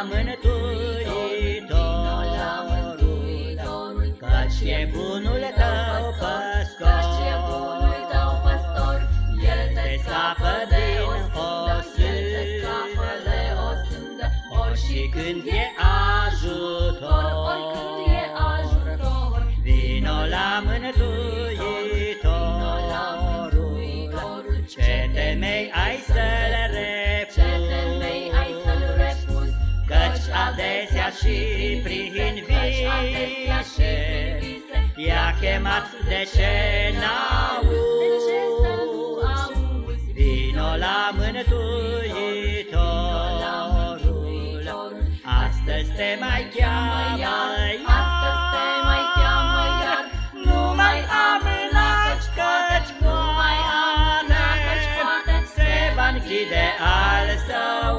la Mântuitorul, Căci e bunul tău păstor, El te scapă din osândă, Ori și când e ajutor, Vino la Mântuitorul, Ce temei ai să-l și prin vise I-a chemat de ce n-auzi, Vino la Mântuitorul, Astăzi te mai cheamă iar, Nu mai amâna, căci poate Se va închide al său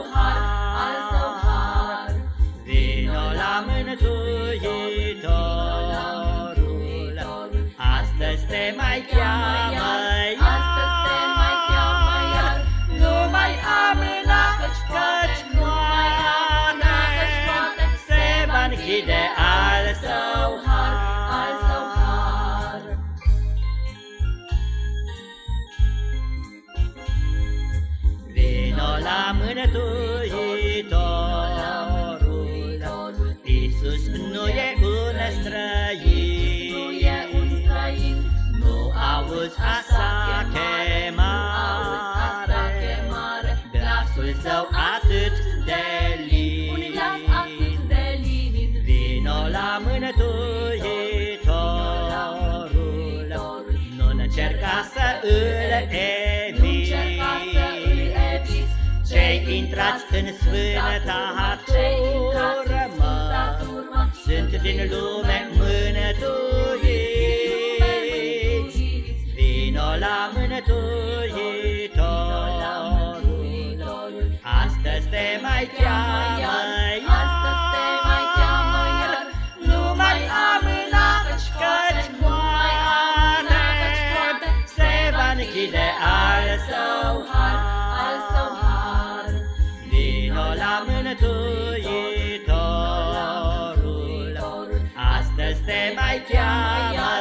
Mântuitorul, Astăzi te mai cheamă iar, Nu mai amâna, căci poate Se va închide al său har. Vino la Mântuitorul, auzi a sa chemare, Glasul său atât de lin. Vino la Mântuitorul, Nu încerca să îl eviți, Cei intrați în sfânta Se va închide al său har. Vino la Mântuitorul, Astăzi te mai cheamă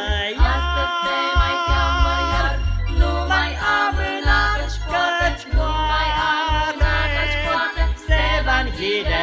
iar, Nu mai amâna, căci poate Se va închide